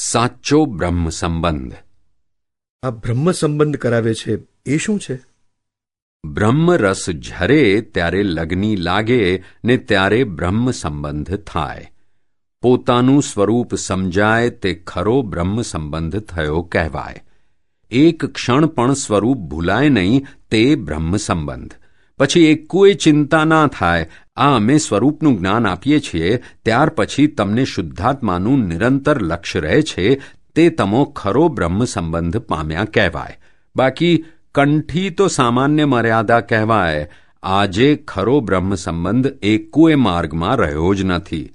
સાચો બ્રહ્મ સંબંધ. આ બ્રહ્મ સંબંધ કરાવે છે એ શું છે? બ્રહ્મ રસ ઝરે ત્યારે લગ્ની લાગે ને ત્યારે બ્રહ્મ સંબંધ થાય. પોતાનું સ્વરૂપ સમજાય તે ખરો બ્રહ્મ સંબંધ થયો કહેવાય. એક ક્ષણ પણ સ્વરૂપ ભૂલાય નહીં તે બ્રહ્મ સંબંધ. પછી એકોય ચિંતા ના થાય. આ અમે સ્વરૂપનું જ્ઞાન આપીએ છીએ, ત્યાર પછી તમને શુદ્ધાત્માનું નિરંતર લક્ષ્ય રહે છે, તે તમો ખરો બ્રહ્મ સંબંધ પામ્યા કહેવાય. બાકી કંઠી તો સામાન્ય મર્યાદા કહેવાય. આજે ખરો બ્રહ્મ સંબંધ એકોય માર્ગમાં રહ્યો જ નથી.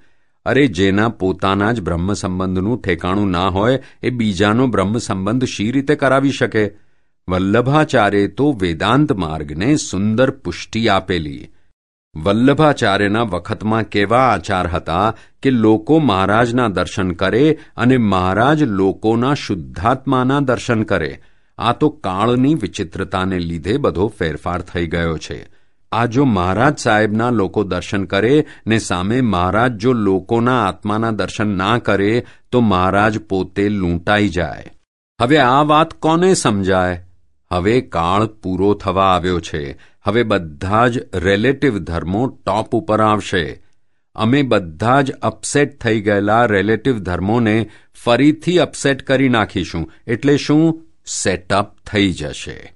અરે જેના પોતાના જ બ્રહ્મ સંબંધનું ઠેકાણું ના હોય, એ બીજાનો બ્રહ્મ સંબંધ શી રીતે કરાવી શકે? વલ્લભાચાર્ય તો વેદાંત માર્ગને સુંદર પુષ્ટિ આપેલી. વલ્લભાચાર્યના વખતમાં કેવા આચાર હતા કે લોકો મહારાજના દર્શન કરે અને મહારાજ લોકોના શુદ્ધાત્માના દર્શન કરે. આ તો કાળની વિચિત્રતાને લીધે બધો ફેરફાર થઈ ગયો છે. આ જો મહારાજ સાહેબના લોકો દર્શન કરે ને સામે મહારાજ જો લોકોના આત્માના દર્શન ના કરે તો મહારાજ પોતે લૂંટાઈ જાય. હવે આ વાત કોને સમજાય? હવે કાળ પૂરો થવા આવ્યો છે. હવે બધા જ રિલેટિવ ધર્મો ટોપ ઉપર આવશે. અમે બધા જ અપસેટ થઈ ગયેલા રિલેટિવ ધર્મોને ફરીથી અપસેટ કરી નાખીશું. એટલે શું? સેટઅપ થઈ જશે.